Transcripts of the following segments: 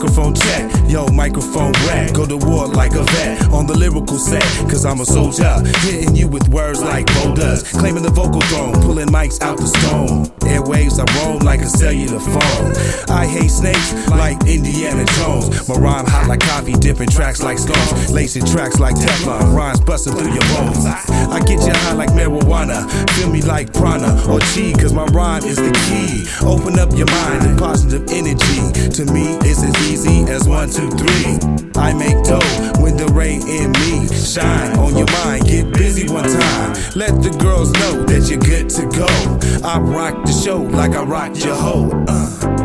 microphone check, yo, microphone rap. Go to war like a vet on the lyrical set. Cause I'm a soldier, hitting you with words like boulders. Claiming the vocal throne, pulling mics out the stone. Airwaves I roam like a cellular phone. I hate snakes like Indiana Jones. My rhyme hot like coffee, dipping tracks like stones. Lacing tracks like Teflon, rhymes busting through your bones. I get you high like marijuana, feel me like prana or chi, cause my rhyme is the key. Open up your mind and positive energy. To me, it's as easy as one, two, three. I make dough when the rain in me shine on your mind. Get busy one time. Let the girls know that you're good to go. I rock the show like I rock your hoe. Uh.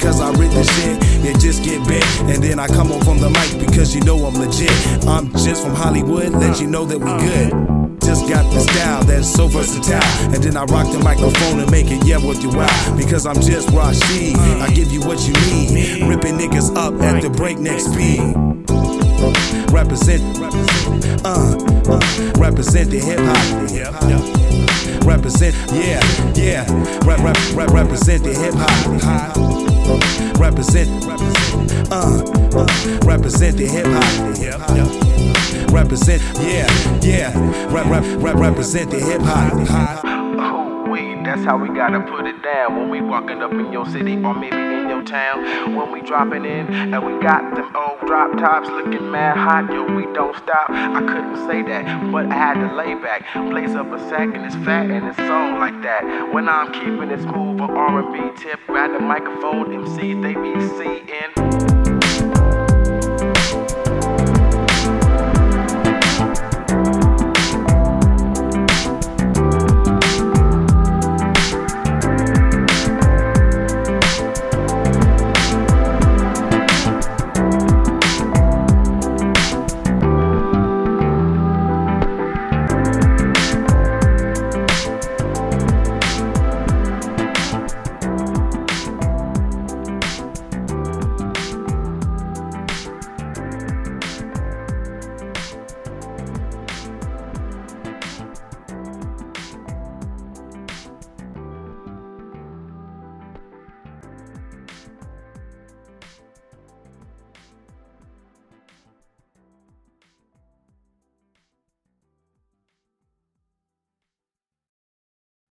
Because I the shit, it just get big. And then I come on from the mic because you know I'm legit. I'm just from Hollywood, let you know that we good. Just got the style that's so versatile. And then I rock the microphone and make it yeah with you wow. Because I'm just Rashid. I give you what you need. Ripping niggas up at the breakneck speed. Represent, uh, uh, represent the hip hop. Represent, yeah, yeah. Rep, rep, rep, represent the hip hop. Represent, uh, uh, represent the hip hop. Represent, yeah, yeah. Rep, rep, rep, represent the hip hop. Ooh, wee, that's how we gotta put it down when we walking up in your city or maybe in your town. When we dropping in and we got them old drop tops looking mad hot, yo, we don't stop. I couldn't say that, but I had to lay back. Blaze up a sack and it's fat and it's on like that. When I'm keeping it smooth on R&B tip, grab the microphone, MC, they be seeing.